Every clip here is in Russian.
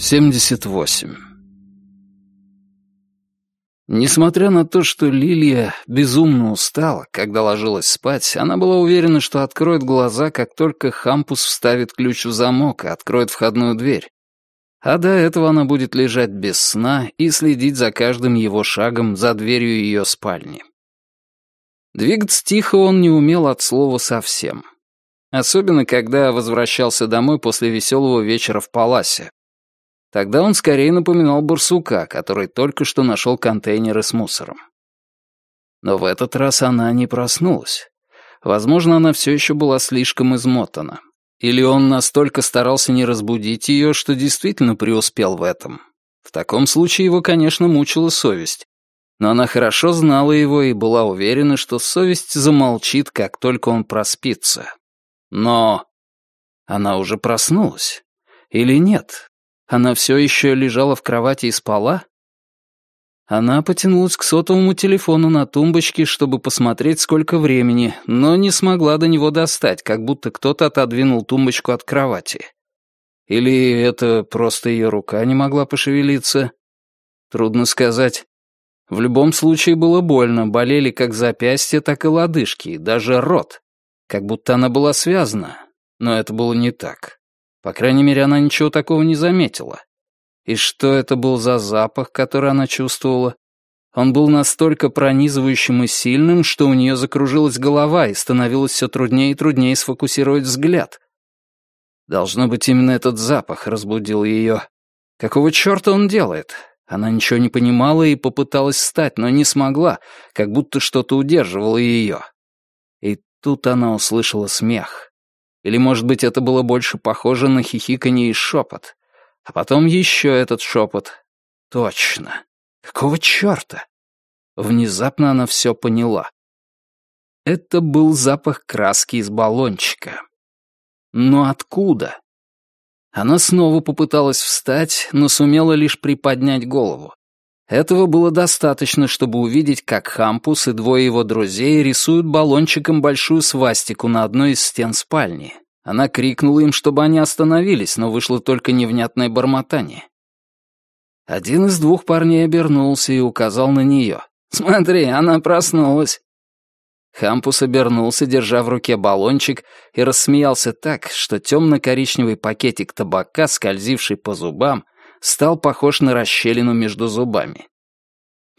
78. Несмотря на то, что Лилия безумно устала, когда ложилась спать, она была уверена, что откроет глаза, как только Хампус вставит ключ в замок и откроет входную дверь. А до этого она будет лежать без сна и следить за каждым его шагом за дверью ее спальни. Двигаться тихо он не умел от слова совсем. Особенно, когда возвращался домой после веселого вечера в Паласе, Тогда он скорее напоминал барсука, который только что нашел контейнеры с мусором. Но в этот раз она не проснулась. Возможно, она все еще была слишком измотана. Или он настолько старался не разбудить ее, что действительно преуспел в этом. В таком случае его, конечно, мучила совесть. Но она хорошо знала его и была уверена, что совесть замолчит, как только он проспится. Но она уже проснулась. Или нет? Она все еще лежала в кровати и спала? Она потянулась к сотовому телефону на тумбочке, чтобы посмотреть, сколько времени, но не смогла до него достать, как будто кто-то отодвинул тумбочку от кровати. Или это просто ее рука не могла пошевелиться? Трудно сказать. В любом случае было больно, болели как запястья, так и лодыжки, даже рот. Как будто она была связана, но это было не так. По крайней мере, она ничего такого не заметила. И что это был за запах, который она чувствовала? Он был настолько пронизывающим и сильным, что у нее закружилась голова и становилось все труднее и труднее сфокусировать взгляд. Должно быть, именно этот запах разбудил ее. Какого черта он делает? Она ничего не понимала и попыталась встать, но не смогла, как будто что-то удерживало ее. И тут она услышала смех. Или, может быть, это было больше похоже на хихиканье и шепот. А потом еще этот шепот. Точно. Какого черта? Внезапно она все поняла. Это был запах краски из баллончика. Но откуда? Она снова попыталась встать, но сумела лишь приподнять голову. Этого было достаточно, чтобы увидеть, как Хампус и двое его друзей рисуют баллончиком большую свастику на одной из стен спальни. Она крикнула им, чтобы они остановились, но вышло только невнятное бормотание. Один из двух парней обернулся и указал на нее. «Смотри, она проснулась». Хампус обернулся, держа в руке баллончик, и рассмеялся так, что темно-коричневый пакетик табака, скользивший по зубам, стал похож на расщелину между зубами.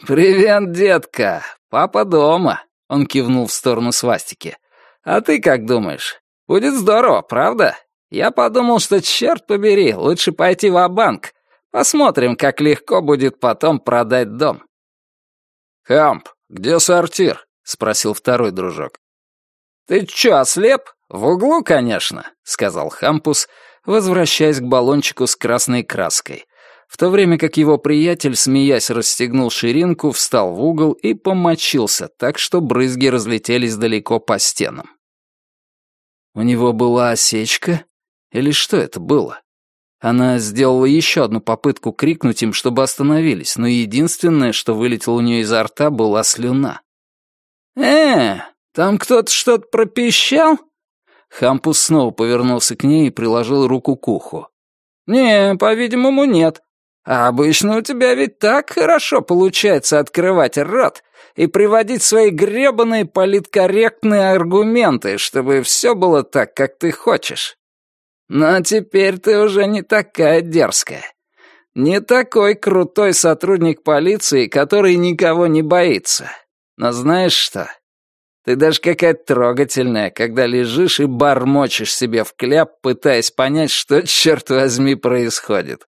«Привет, детка! Папа дома!» — он кивнул в сторону свастики. «А ты как думаешь? Будет здорово, правда? Я подумал, что, черт побери, лучше пойти в банк Посмотрим, как легко будет потом продать дом». «Хамп, где сортир?» — спросил второй дружок. «Ты чё, ослеп? В углу, конечно», — сказал Хампус, возвращаясь к баллончику с красной краской, в то время как его приятель, смеясь, расстегнул ширинку, встал в угол и помочился так, что брызги разлетелись далеко по стенам. У него была осечка? Или что это было? Она сделала еще одну попытку крикнуть им, чтобы остановились, но единственное, что вылетело у нее изо рта, была слюна. «Э, там кто-то что-то пропищал?» Хампус снова повернулся к ней и приложил руку к уху. «Не, по-видимому, нет. А обычно у тебя ведь так хорошо получается открывать рот и приводить свои гребаные политкорректные аргументы, чтобы все было так, как ты хочешь. Но теперь ты уже не такая дерзкая. Не такой крутой сотрудник полиции, который никого не боится. Но знаешь что? Ты даже какая-то трогательная, когда лежишь и бормочешь себе в кляп, пытаясь понять, что, черт возьми, происходит.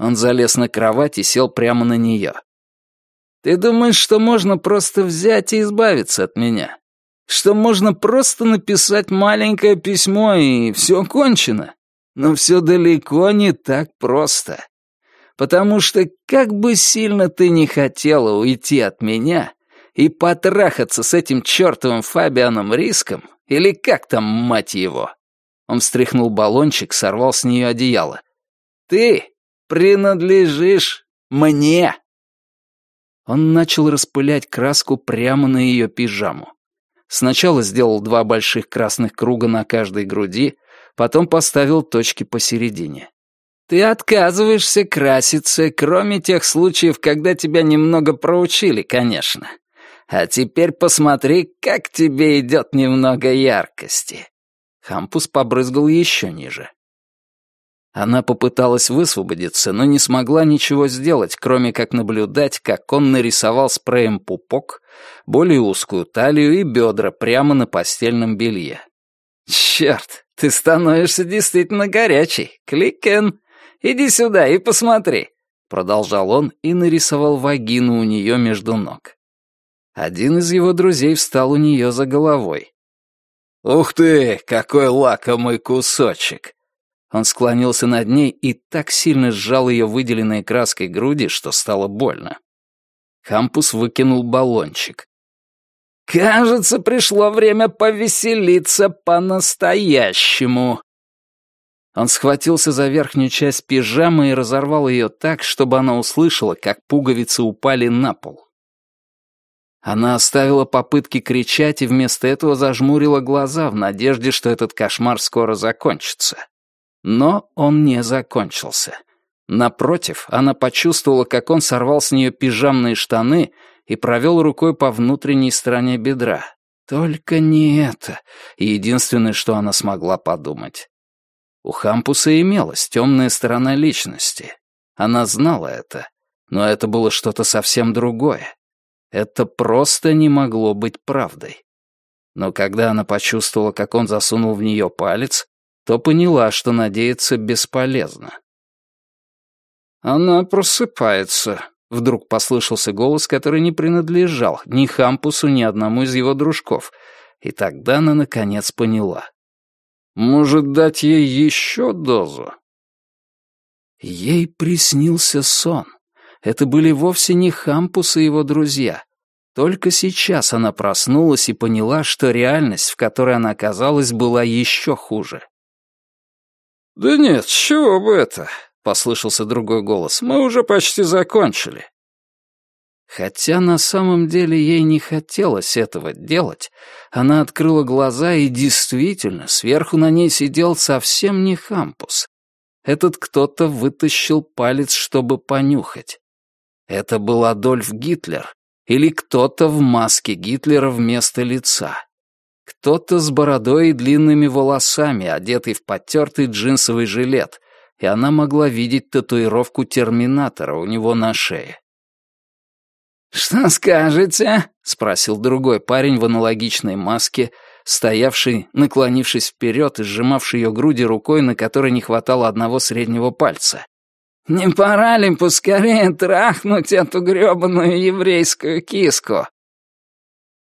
Он залез на кровать и сел прямо на нее. «Ты думаешь, что можно просто взять и избавиться от меня? Что можно просто написать маленькое письмо и все кончено? Но все далеко не так просто. Потому что как бы сильно ты не хотела уйти от меня и потрахаться с этим чертовым Фабианом Риском, или как там, мать его?» Он встряхнул баллончик, сорвал с нее одеяло. «Ты принадлежишь мне!» Он начал распылять краску прямо на ее пижаму. Сначала сделал два больших красных круга на каждой груди, потом поставил точки посередине. Ты отказываешься краситься, кроме тех случаев, когда тебя немного проучили, конечно. А теперь посмотри, как тебе идет немного яркости». Хампус побрызгал еще ниже. Она попыталась высвободиться, но не смогла ничего сделать, кроме как наблюдать, как он нарисовал спреем пупок, более узкую талию и бедра прямо на постельном белье. «Черт, ты становишься действительно горячий. Кликен!» Иди сюда и посмотри», — продолжал он и нарисовал вагину у нее между ног. Один из его друзей встал у нее за головой. «Ух ты, какой лакомый кусочек!» Он склонился над ней и так сильно сжал ее выделенной краской груди, что стало больно. Хампус выкинул баллончик. «Кажется, пришло время повеселиться по-настоящему», он схватился за верхнюю часть пижамы и разорвал ее так, чтобы она услышала, как пуговицы упали на пол. Она оставила попытки кричать и вместо этого зажмурила глаза в надежде, что этот кошмар скоро закончится. Но он не закончился. Напротив, она почувствовала, как он сорвал с нее пижамные штаны и провел рукой по внутренней стороне бедра. Только не это, единственное, что она смогла подумать. У Хампуса имелась темная сторона личности. Она знала это, но это было что-то совсем другое. Это просто не могло быть правдой. Но когда она почувствовала, как он засунул в нее палец, то поняла, что надеяться бесполезно. «Она просыпается», — вдруг послышался голос, который не принадлежал ни Хампусу, ни одному из его дружков, и тогда она наконец поняла. Может, дать ей еще дозу? Ей приснился сон. Это были вовсе не Хампус и его друзья. Только сейчас она проснулась и поняла, что реальность, в которой она оказалась, была еще хуже. «Да нет, чего бы это?» — послышался другой голос. «Мы уже почти закончили». Хотя на самом деле ей не хотелось этого делать, она открыла глаза и действительно, сверху на ней сидел совсем не Хампус. Этот кто-то вытащил палец, чтобы понюхать. Это был Адольф Гитлер или кто-то в маске Гитлера вместо лица. Кто-то с бородой и длинными волосами, одетый в потертый джинсовый жилет, и она могла видеть татуировку Терминатора у него на шее. «Что скажете?» — спросил другой парень в аналогичной маске, стоявший, наклонившись вперед и сжимавший ее груди рукой, на которой не хватало одного среднего пальца. «Не пора ли поскорее трахнуть эту грёбаную еврейскую киску?»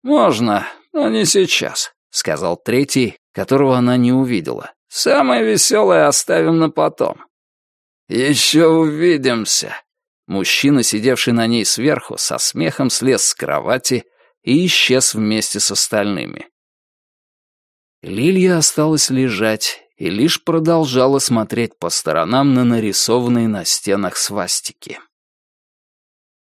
«Можно, но не сейчас», — сказал третий, которого она не увидела. «Самое веселое оставим на потом». «Еще увидимся», Мужчина, сидевший на ней сверху, со смехом слез с кровати и исчез вместе с остальными. Лилия осталась лежать и лишь продолжала смотреть по сторонам на нарисованные на стенах свастики.